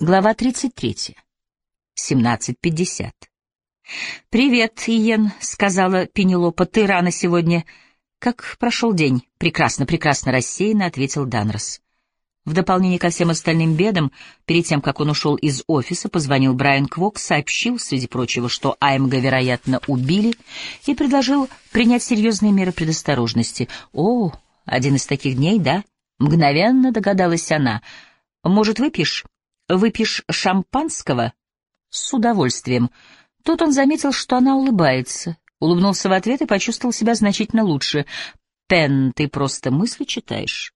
Глава 33. 17.50. «Привет, Иен», — сказала Пенелопа, — «ты рано сегодня». «Как прошел день?» «Прекрасно, прекрасно рассеянно», — ответил Данрос. В дополнение ко всем остальным бедам, перед тем, как он ушел из офиса, позвонил Брайан Квок, сообщил, среди прочего, что Аймга, вероятно, убили, и предложил принять серьезные меры предосторожности. «О, один из таких дней, да?» — мгновенно догадалась она. «Может, выпьешь?» Выпьешь шампанского? С удовольствием. Тут он заметил, что она улыбается. Улыбнулся в ответ и почувствовал себя значительно лучше. «Пен, ты просто мысли читаешь?»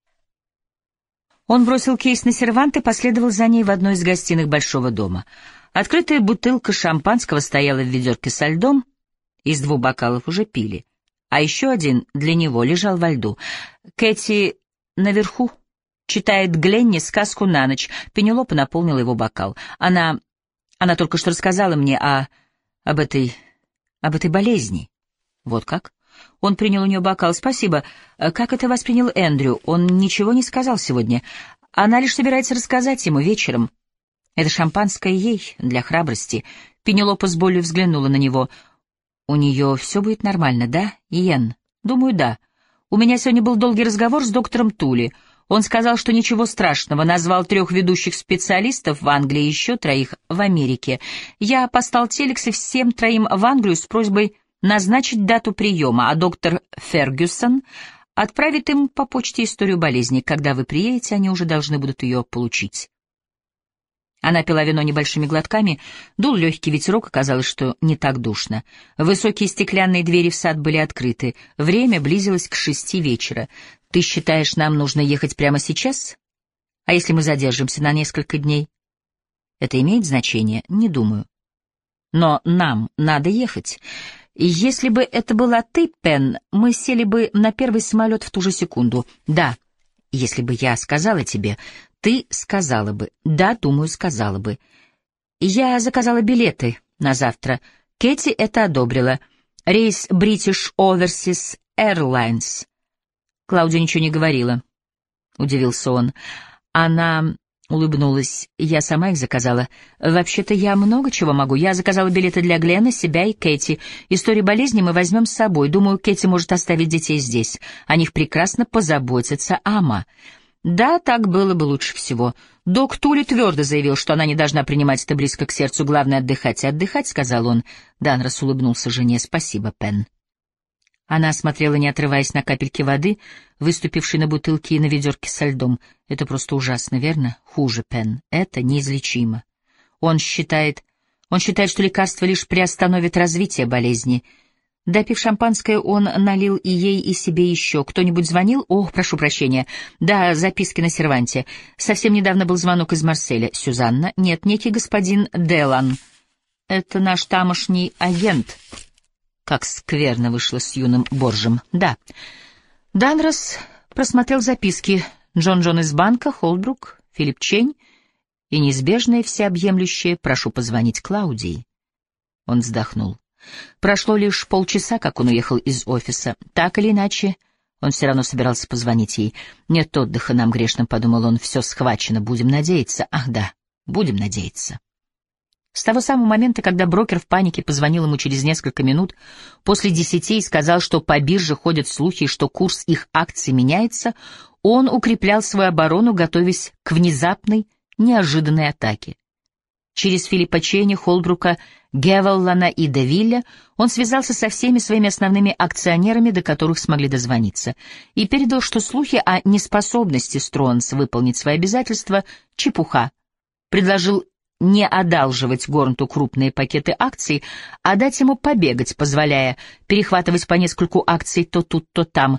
Он бросил кейс на сервант и последовал за ней в одной из гостиных большого дома. Открытая бутылка шампанского стояла в ведерке со льдом, из двух бокалов уже пили, а еще один для него лежал во льду. Кэти наверху читает Гленни сказку на ночь. Пенелопа наполнила его бокал. Она... она только что рассказала мне о... об этой... об этой болезни. Вот как? Он принял у нее бокал. Спасибо. Как это воспринял Эндрю? Он ничего не сказал сегодня. Она лишь собирается рассказать ему вечером. Это шампанское ей, для храбрости. Пенелопа с болью взглянула на него. У нее все будет нормально, да, Иен? Думаю, да. У меня сегодня был долгий разговор с доктором Тули. Он сказал, что ничего страшного, назвал трех ведущих специалистов в Англии и еще троих в Америке. Я послал телексы всем троим в Англию с просьбой назначить дату приема, а доктор Фергюсон отправит им по почте историю болезни. Когда вы приедете, они уже должны будут ее получить. Она пила вино небольшими глотками, дул легкий ветерок, оказалось, что не так душно. Высокие стеклянные двери в сад были открыты. Время близилось к шести вечера. «Ты считаешь, нам нужно ехать прямо сейчас? А если мы задержимся на несколько дней?» «Это имеет значение? Не думаю. Но нам надо ехать. Если бы это была ты, Пен, мы сели бы на первый самолет в ту же секунду. Да, если бы я сказала тебе, ты сказала бы. Да, думаю, сказала бы. Я заказала билеты на завтра. Кэти это одобрила. Рейс British Overseas Airlines. Клаудия ничего не говорила. Удивился он. Она улыбнулась. Я сама их заказала. Вообще-то я много чего могу. Я заказала билеты для Глена, себя и Кэти. Историю болезни мы возьмем с собой. Думаю, Кэти может оставить детей здесь. О них прекрасно позаботится Ама. Да, так было бы лучше всего. Док Тули твердо заявил, что она не должна принимать это близко к сердцу, главное — отдыхать и отдыхать, — сказал он. Данрос улыбнулся жене. Спасибо, Пен. Она смотрела, не отрываясь на капельки воды, выступившей на бутылке и на ведерке со льдом. Это просто ужасно, верно? Хуже, Пен. Это неизлечимо. Он считает... Он считает, что лекарство лишь приостановит развитие болезни — Допив шампанское, он налил и ей, и себе еще. Кто-нибудь звонил? О, прошу прощения. Да, записки на серванте. Совсем недавно был звонок из Марселя. Сюзанна? Нет, некий господин Делан. Это наш тамошний агент. Как скверно вышло с юным Боржем. Да. Данрос просмотрел записки. Джон Джон из банка, Холдбрук, Филипп Чень и неизбежное всеобъемлющее «прошу позвонить Клаудии». Он вздохнул. Прошло лишь полчаса, как он уехал из офиса. Так или иначе, он все равно собирался позвонить ей. «Нет отдыха нам грешным», — подумал он, — «все схвачено, будем надеяться». Ах да, будем надеяться. С того самого момента, когда брокер в панике позвонил ему через несколько минут после десяти и сказал, что по бирже ходят слухи, что курс их акций меняется, он укреплял свою оборону, готовясь к внезапной, неожиданной атаке. Через Филиппа Чейни, Холбрука, Гевеллана и Девилля он связался со всеми своими основными акционерами, до которых смогли дозвониться, и передал, что слухи о неспособности Стронс выполнить свои обязательства — чепуха. Предложил не одалживать Горнту крупные пакеты акций, а дать ему побегать, позволяя перехватывать по нескольку акций то тут, то там.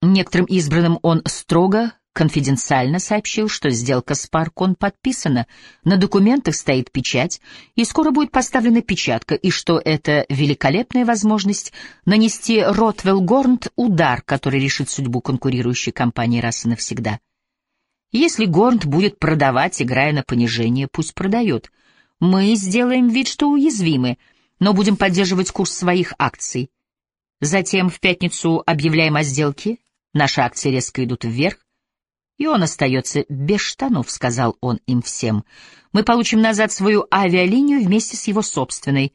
Некоторым избранным он строго конфиденциально сообщил, что сделка с Паркон подписана, на документах стоит печать, и скоро будет поставлена печатка, и что это великолепная возможность нанести Ротвелл Горнт удар, который решит судьбу конкурирующей компании раз и навсегда. Если Горнт будет продавать, играя на понижение, пусть продает. Мы сделаем вид, что уязвимы, но будем поддерживать курс своих акций. Затем в пятницу объявляем о сделке, наши акции резко идут вверх, И он остается без штанов, сказал он им всем. Мы получим назад свою авиалинию вместе с его собственной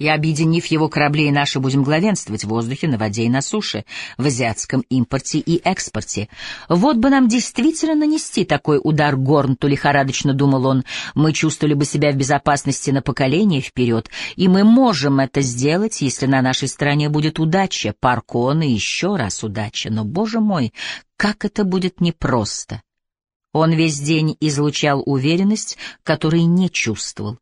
и, объединив его корабли и наши, будем главенствовать в воздухе, на воде и на суше, в азиатском импорте и экспорте. Вот бы нам действительно нанести такой удар Горнту, лихорадочно думал он, мы чувствовали бы себя в безопасности на поколение вперед, и мы можем это сделать, если на нашей стороне будет удача, Паркон и еще раз удача, но, боже мой, как это будет непросто. Он весь день излучал уверенность, которой не чувствовал.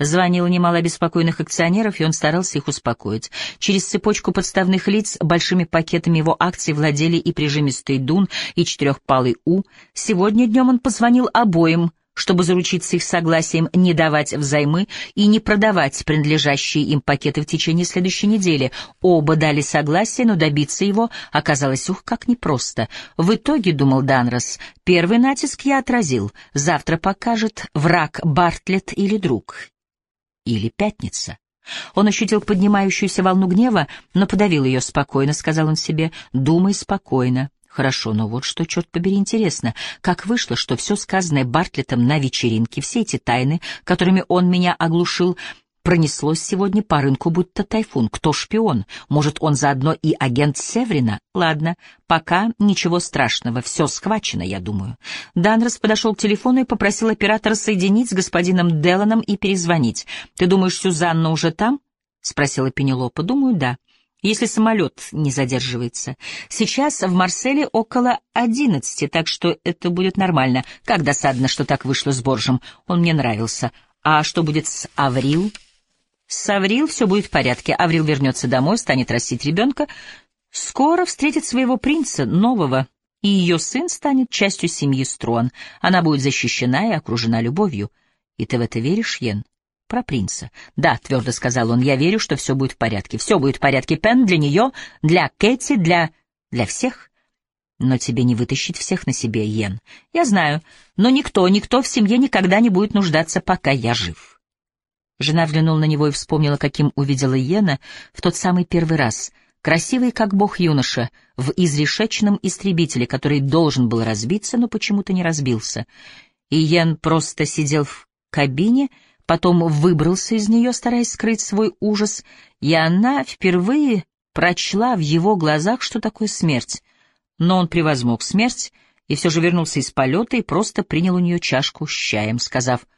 Звонило немало обеспокоенных акционеров, и он старался их успокоить. Через цепочку подставных лиц большими пакетами его акций владели и прижимистый Дун, и четырехпалый У. Сегодня днем он позвонил обоим, чтобы заручиться их согласием не давать взаймы и не продавать принадлежащие им пакеты в течение следующей недели. Оба дали согласие, но добиться его оказалось ух, как непросто. В итоге, думал Данрос, первый натиск я отразил. Завтра покажет враг Бартлетт или друг или пятница. Он ощутил поднимающуюся волну гнева, но подавил ее спокойно, сказал он себе, «Думай спокойно». Хорошо, но вот что, черт побери, интересно, как вышло, что все сказанное Бартлетом на вечеринке, все эти тайны, которыми он меня оглушил, Пронеслось сегодня по рынку будто тайфун. Кто шпион? Может, он заодно и агент Севрина? Ладно, пока ничего страшного, все схвачено, я думаю. Данрос подошел к телефону и попросил оператора соединить с господином Деланом и перезвонить. «Ты думаешь, Сюзанна уже там?» — спросила Пенелопа. «Думаю, да. Если самолет не задерживается. Сейчас в Марселе около одиннадцати, так что это будет нормально. Как досадно, что так вышло с Боржем. Он мне нравился. А что будет с Аврил?» С Аврил все будет в порядке. Аврил вернется домой, станет растить ребенка. Скоро встретит своего принца, нового, и ее сын станет частью семьи Струан. Она будет защищена и окружена любовью. И ты в это веришь, Йен? Про принца. Да, твердо сказал он, я верю, что все будет в порядке. Все будет в порядке, Пен, для нее, для Кэти, для... для всех. Но тебе не вытащить всех на себе, Йен. Я знаю, но никто, никто в семье никогда не будет нуждаться, пока я жив. Жена взглянула на него и вспомнила, каким увидела Йена в тот самый первый раз. Красивый, как бог юноша, в изрешеченном истребителе, который должен был разбиться, но почему-то не разбился. И Йен просто сидел в кабине, потом выбрался из нее, стараясь скрыть свой ужас, и она впервые прочла в его глазах, что такое смерть. Но он превозмог смерть и все же вернулся из полета и просто принял у нее чашку с чаем, сказав —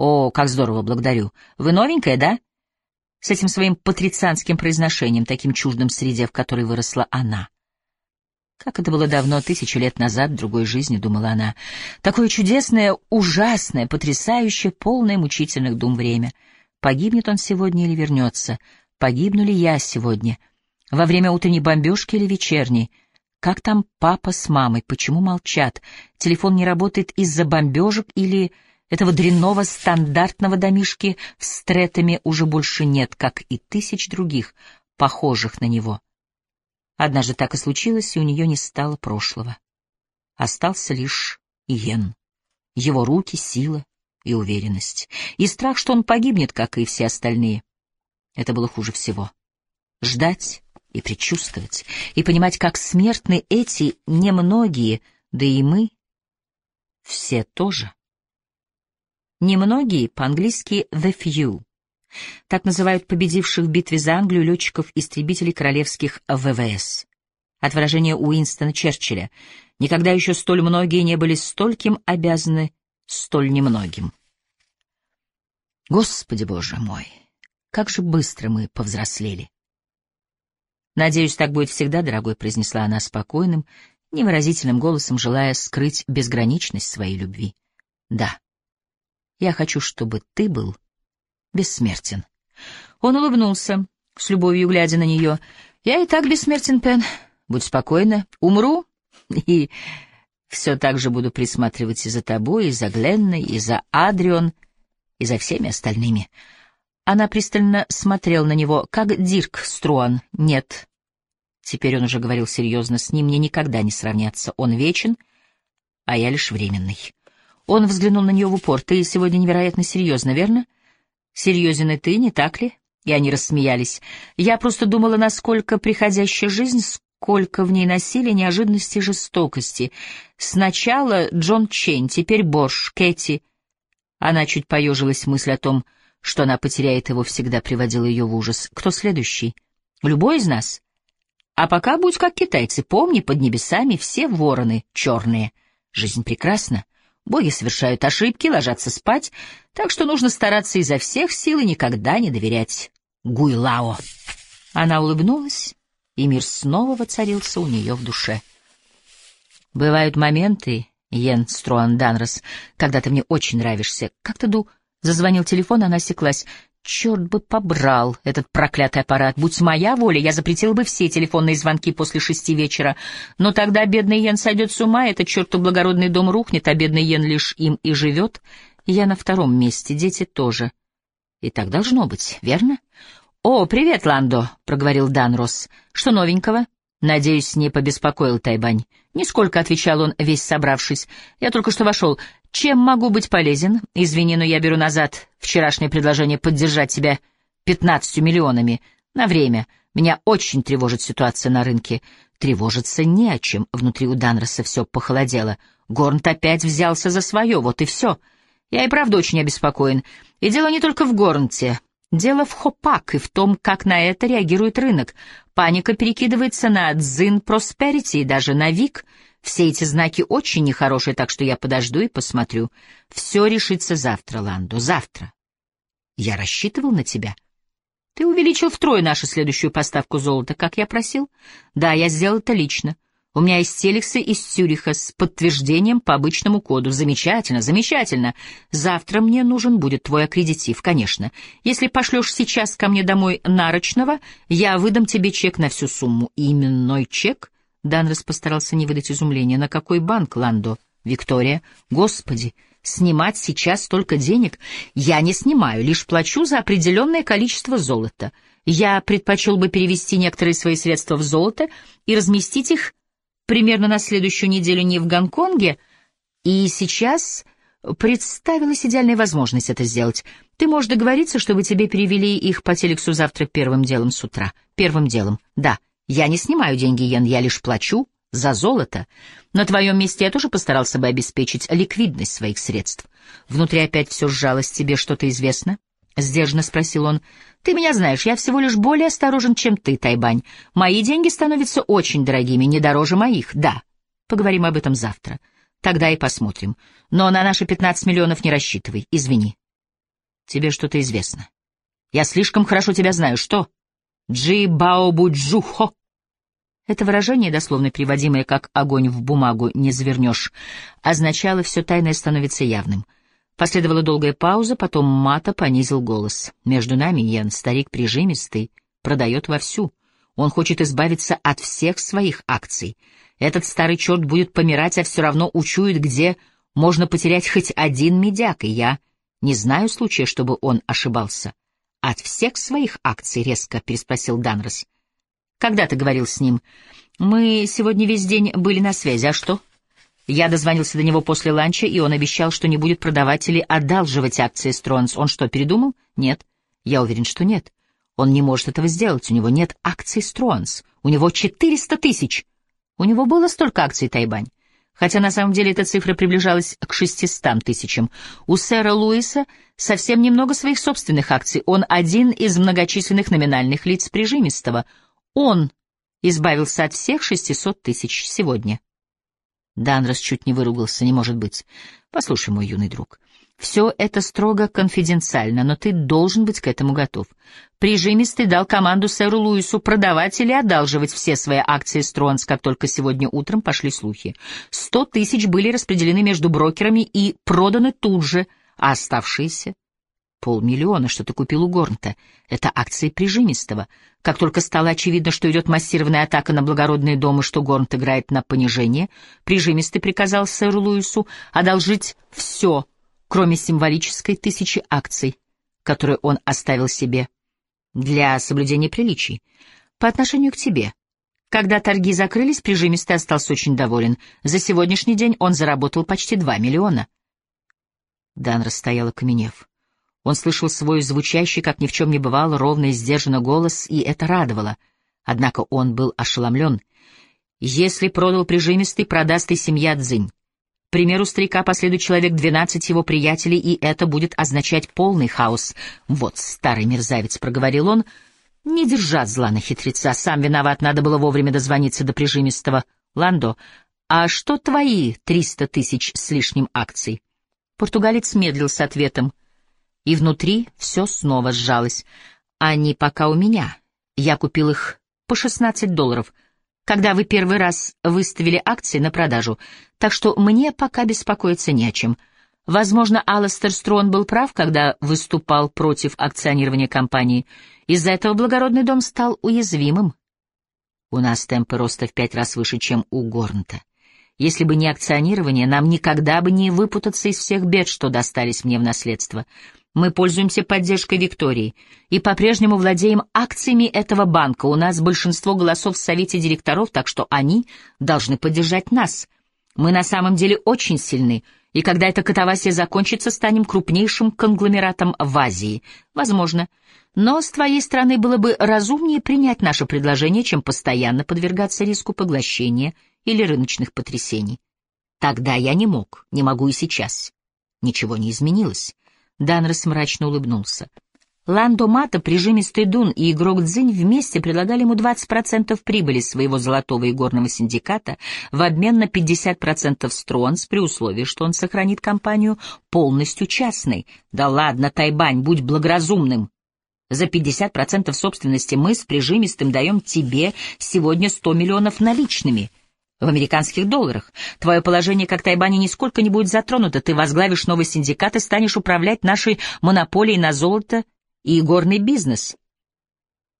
«О, как здорово, благодарю. Вы новенькая, да?» С этим своим патрицианским произношением, таким чуждым среде, в которой выросла она. Как это было давно, тысячу лет назад, в другой жизни, думала она. Такое чудесное, ужасное, потрясающее, полное мучительных дум время. Погибнет он сегодня или вернется? Погибну ли я сегодня? Во время утренней бомбежки или вечерней? Как там папа с мамой? Почему молчат? Телефон не работает из-за бомбежек или... Этого дрянного стандартного домишки в Стретами уже больше нет, как и тысяч других, похожих на него. Однажды так и случилось, и у нее не стало прошлого. Остался лишь Иен, его руки, сила и уверенность, и страх, что он погибнет, как и все остальные. Это было хуже всего. Ждать и предчувствовать, и понимать, как смертны эти немногие, да и мы все тоже. Немногие, по-английски «the few». Так называют победивших в битве за Англию летчиков-истребителей королевских ВВС. От выражения Уинстона Черчилля «Никогда еще столь многие не были стольким обязаны столь немногим». Господи Боже мой, как же быстро мы повзрослели. «Надеюсь, так будет всегда, дорогой», — произнесла она спокойным, невыразительным голосом, желая скрыть безграничность своей любви. «Да». Я хочу, чтобы ты был бессмертен. Он улыбнулся, с любовью глядя на нее. Я и так бессмертен, Пен. Будь спокойна. Умру и все так же буду присматривать и за тобой, и за Гленной, и за Адрион, и за всеми остальными. Она пристально смотрела на него, как Дирк Струан. Нет. Теперь он уже говорил серьезно, с ним мне никогда не сравняться. Он вечен, а я лишь временный. Он взглянул на нее в упор. «Ты сегодня невероятно серьезно, верно?» «Серьезен и ты, не так ли?» И они рассмеялись. «Я просто думала, насколько приходящая жизнь сколько в ней насилия, неожиданности и жестокости. Сначала Джон Чейн, теперь Борш, Кэти. Она чуть поежилась мысль о том, что она потеряет его, всегда приводила ее в ужас. Кто следующий? Любой из нас? А пока будь как китайцы, помни, под небесами все вороны черные. Жизнь прекрасна. Боги совершают ошибки, ложатся спать, так что нужно стараться изо всех сил и никогда не доверять Гуйлао. Она улыбнулась, и мир снова воцарился у нее в душе. Бывают моменты, Йен Струан Данрос, когда ты мне очень нравишься. Как-то ду... Зазвонил телефон, она осеклась. Черт бы побрал этот проклятый аппарат. Будь моя воля, я запретил бы все телефонные звонки после шести вечера. Но тогда бедный Йен сойдет с ума, этот чертов благородный дом рухнет, а бедный Йен лишь им и живет. Я на втором месте, дети тоже. И так должно быть, верно? «О, привет, Ландо», — проговорил Данрос. «Что новенького?» «Надеюсь, не побеспокоил Тайбань». «Нисколько», — отвечал он, весь собравшись. «Я только что вошел. Чем могу быть полезен? Извини, но я беру назад вчерашнее предложение поддержать тебя пятнадцатью миллионами. На время. Меня очень тревожит ситуация на рынке. Тревожиться не о чем. Внутри у Данроса все похолодело. Горнт опять взялся за свое, вот и все. Я и правда очень обеспокоен. И дело не только в Горнте. Дело в Хопак и в том, как на это реагирует рынок. Паника перекидывается на Дзин Просперити и даже на Вик — все эти знаки очень нехорошие, так что я подожду и посмотрю. Все решится завтра, Ландо, завтра. Я рассчитывал на тебя. Ты увеличил втрое нашу следующую поставку золота, как я просил? Да, я сделал это лично. У меня есть телексы из Цюриха с подтверждением по обычному коду. Замечательно, замечательно. Завтра мне нужен будет твой аккредитив, конечно. Если пошлешь сейчас ко мне домой нарочного, я выдам тебе чек на всю сумму. Именной чек? Данрос постарался не выдать изумления. «На какой банк, Ландо?» «Виктория?» «Господи, снимать сейчас столько денег? Я не снимаю, лишь плачу за определенное количество золота. Я предпочел бы перевести некоторые свои средства в золото и разместить их примерно на следующую неделю не в Гонконге, и сейчас представилась идеальная возможность это сделать. Ты можешь договориться, чтобы тебе перевели их по телексу завтра первым делом с утра. Первым делом, да». Я не снимаю деньги, Йен, я лишь плачу за золото. На твоем месте я тоже постарался бы обеспечить ликвидность своих средств. Внутри опять все сжалось. Тебе что-то известно? — сдержанно спросил он. — Ты меня знаешь, я всего лишь более осторожен, чем ты, Тайбань. Мои деньги становятся очень дорогими, не дороже моих, да. Поговорим об этом завтра. Тогда и посмотрим. Но на наши пятнадцать миллионов не рассчитывай, извини. Тебе что-то известно. Я слишком хорошо тебя знаю. Что? Джи Бао Буджухо. Это выражение, дословно переводимое как «огонь в бумагу не завернешь», означало «все тайное становится явным». Последовала долгая пауза, потом Мата понизил голос. «Между нами, Йен, старик прижимистый, продает вовсю. Он хочет избавиться от всех своих акций. Этот старый черт будет помирать, а все равно учует, где можно потерять хоть один медяк, и я не знаю случая, чтобы он ошибался». «От всех своих акций?» — резко переспросил Данрос. Когда ты говорил с ним? Мы сегодня весь день были на связи, а что? Я дозвонился до него после ланча, и он обещал, что не будет продавать или одалживать акции Стронс. Он что, передумал? Нет. Я уверен, что нет. Он не может этого сделать. У него нет акций Стронс. У него 400 тысяч. У него было столько акций Тайбань. Хотя на самом деле эта цифра приближалась к 600 тысячам. У сэра Луиса совсем немного своих собственных акций. Он один из многочисленных номинальных лиц прижимистого — он избавился от всех шестисот тысяч сегодня. Данрос чуть не выругался, не может быть. Послушай, мой юный друг, все это строго конфиденциально, но ты должен быть к этому готов. Прижимистый дал команду сэру Луису продавать или одалживать все свои акции Стронс, как только сегодня утром пошли слухи. Сто тысяч были распределены между брокерами и проданы тут же, а оставшиеся Полмиллиона, что ты купил у Горнта. Это акции прижимистого. Как только стало очевидно, что идет массированная атака на благородные дома, что Горнт играет на понижение, прижимистый приказал сэру Луису одолжить все, кроме символической тысячи акций, которые он оставил себе для соблюдения приличий. По отношению к тебе. Когда торги закрылись, прижимистый остался очень доволен. За сегодняшний день он заработал почти два миллиона. Дан расстоял окаменев. Он слышал свой звучащий, как ни в чем не бывало, ровно и сдержанно голос, и это радовало. Однако он был ошеломлен. Если продал прижимистый, продаст и семья Цзинь. К примеру старика последует человек двенадцать его приятелей, и это будет означать полный хаос. Вот старый мерзавец, — проговорил он, не держа зла на хитреца. Сам виноват, надо было вовремя дозвониться до прижимистого. Ландо, а что твои триста тысяч с лишним акций? Португалец медлил с ответом, и внутри все снова сжалось. Они пока у меня. Я купил их по шестнадцать долларов — когда вы первый раз выставили акции на продажу, так что мне пока беспокоиться не о чем. Возможно, Алластер Строн был прав, когда выступал против акционирования компании. Из-за этого благородный дом стал уязвимым. У нас темпы роста в пять раз выше, чем у Горнта. Если бы не акционирование, нам никогда бы не выпутаться из всех бед, что достались мне в наследство. Мы пользуемся поддержкой Виктории и по-прежнему владеем акциями этого банка. У нас большинство голосов в совете директоров, так что они должны поддержать нас. Мы на самом деле очень сильны, и когда эта катавасия закончится, станем крупнейшим конгломератом в Азии. Возможно. Но с твоей стороны было бы разумнее принять наше предложение, чем постоянно подвергаться риску поглощения или рыночных потрясений. Тогда я не мог, не могу и сейчас. Ничего не изменилось. Данрос мрачно улыбнулся. Ландо Мата, прижимистый Дун и игрок Дзинь вместе предлагали ему 20% прибыли своего золотого и горного синдиката в обмен на 50% Стронс при условии, что он сохранит компанию полностью частной. Да ладно, Тайбань, будь благоразумным. За 50% собственности мы с прижимистым даем тебе сегодня 100 миллионов наличными — в американских долларах. Твое положение как Тайбани нисколько не будет затронуто. Ты возглавишь новый синдикат и станешь управлять нашей монополией на золото и горный бизнес.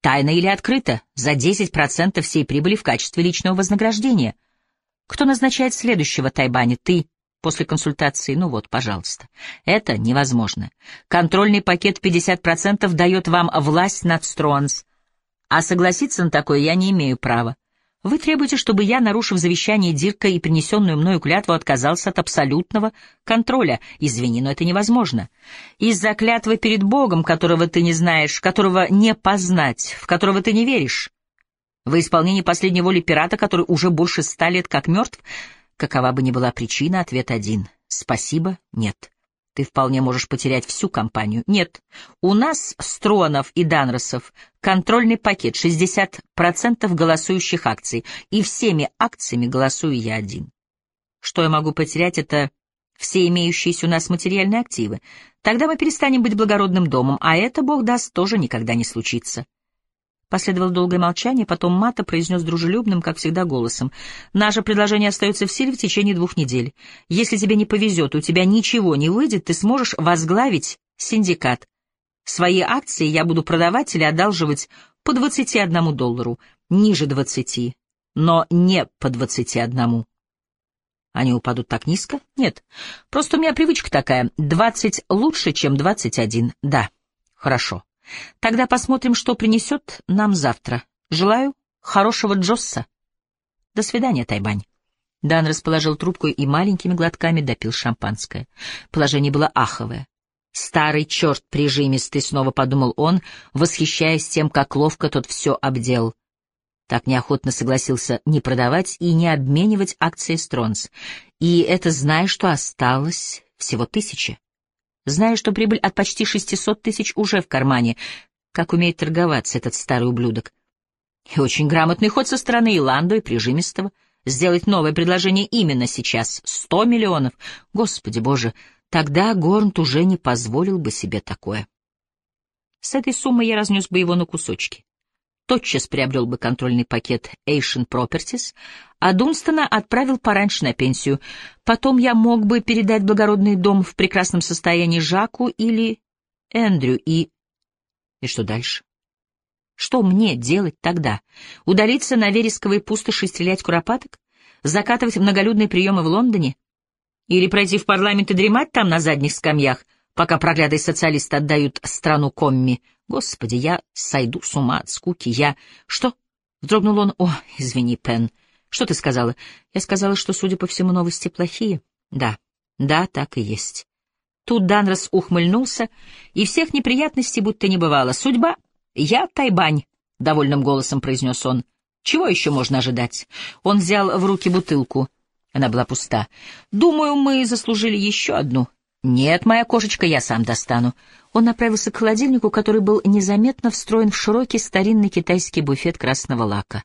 Тайно или открыто, за 10% всей прибыли в качестве личного вознаграждения. Кто назначает следующего Тайбани? Ты, после консультации. Ну вот, пожалуйста. Это невозможно. Контрольный пакет 50% дает вам власть над Стронс. А согласиться на такое я не имею права. Вы требуете, чтобы я, нарушив завещание Дирка и принесенную мною клятву, отказался от абсолютного контроля. Извини, но это невозможно. Из-за клятвы перед Богом, которого ты не знаешь, которого не познать, в которого ты не веришь. Во исполнении последней воли пирата, который уже больше ста лет как мертв, какова бы ни была причина, ответ один. Спасибо, нет. Ты вполне можешь потерять всю компанию. Нет, у нас, Стронов и Данросов, контрольный пакет 60% голосующих акций, и всеми акциями голосую я один. Что я могу потерять, это все имеющиеся у нас материальные активы. Тогда мы перестанем быть благородным домом, а это, Бог даст, тоже никогда не случится. Последовало долгое молчание, потом Мата произнес дружелюбным, как всегда, голосом. «Наше предложение остается в силе в течение двух недель. Если тебе не повезет, у тебя ничего не выйдет, ты сможешь возглавить синдикат. Свои акции я буду продавать или одалживать по 21 доллару, ниже 20, но не по 21. Они упадут так низко? Нет. Просто у меня привычка такая. 20 лучше, чем 21. Да. Хорошо. Тогда посмотрим, что принесет нам завтра. Желаю хорошего Джосса. До свидания, Тайбань. Дан расположил трубку и маленькими глотками допил шампанское. Положение было аховое. Старый черт прижимистый, снова подумал он, восхищаясь тем, как ловко тот все обдел. Так неохотно согласился не продавать и не обменивать акции Стронс. И это зная, что осталось всего тысяча зная, что прибыль от почти 600 тысяч уже в кармане. Как умеет торговаться этот старый ублюдок. И очень грамотный ход со стороны Иландо и Прижимистого. Сделать новое предложение именно сейчас. Сто миллионов. Господи боже, тогда Горнт уже не позволил бы себе такое. С этой суммой я разнес бы его на кусочки тотчас приобрел бы контрольный пакет Asian Properties, а Дунстона отправил пораньше на пенсию. Потом я мог бы передать благородный дом в прекрасном состоянии Жаку или Эндрю и... И что дальше? Что мне делать тогда? Удалиться на вересковые пустоши и стрелять куропаток? Закатывать многолюдные приемы в Лондоне? Или пройти в парламент и дремать там на задних скамьях, пока проклятые социалисты отдают страну комми? Господи, я сойду с ума от скуки, я... Что? Вздрогнул он. О, извини, Пен. Что ты сказала? Я сказала, что, судя по всему, новости плохие. Да, да, так и есть. Тут Данрос ухмыльнулся, и всех неприятностей будто не бывало. Судьба? Я Тайбань, — довольным голосом произнес он. Чего еще можно ожидать? Он взял в руки бутылку. Она была пуста. Думаю, мы заслужили еще одну. Нет, моя кошечка, я сам достану. Он направился к холодильнику, который был незаметно встроен в широкий старинный китайский буфет красного лака.